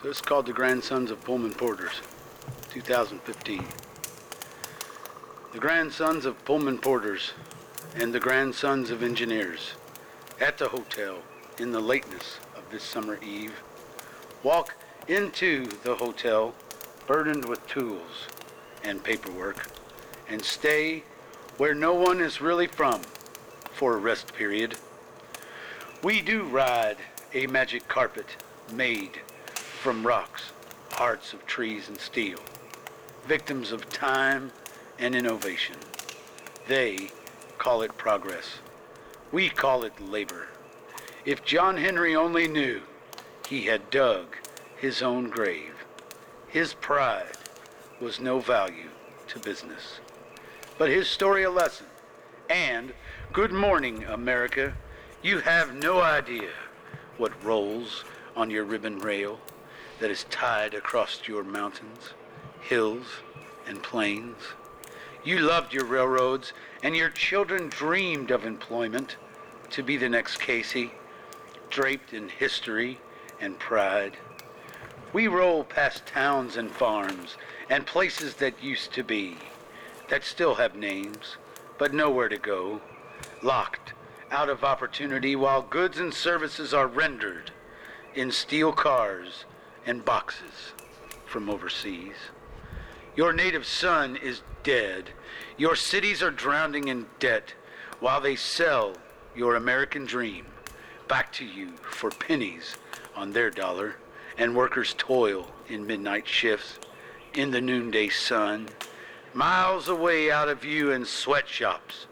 So it's called The Grandsons of Pullman Porters, 2015. The grandsons of Pullman Porters and the grandsons of engineers at the hotel in the lateness of this summer eve walk into the hotel burdened with tools and paperwork and stay where no one is really from for a rest period. We do ride a magic carpet made from rocks, hearts of trees and steel, victims of time and innovation. They call it progress. We call it labor. If John Henry only knew he had dug his own grave, his pride was no value to business. But his story a lesson. And good morning, America. You have no idea what rolls on your ribbon rail that is tied across your mountains, hills, and plains. You loved your railroads, and your children dreamed of employment to be the next Casey, draped in history and pride. We roll past towns and farms and places that used to be, that still have names, but nowhere to go, locked out of opportunity while goods and services are rendered in steel cars and boxes from overseas. Your native son is dead. Your cities are drowning in debt while they sell your American dream back to you for pennies on their dollar, and workers toil in midnight shifts in the noonday sun, miles away out of you in sweatshops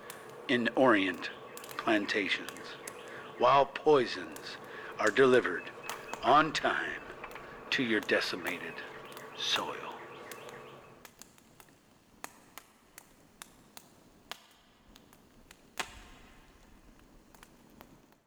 in Orient plantations, while poisons are delivered on time to your decimated soil.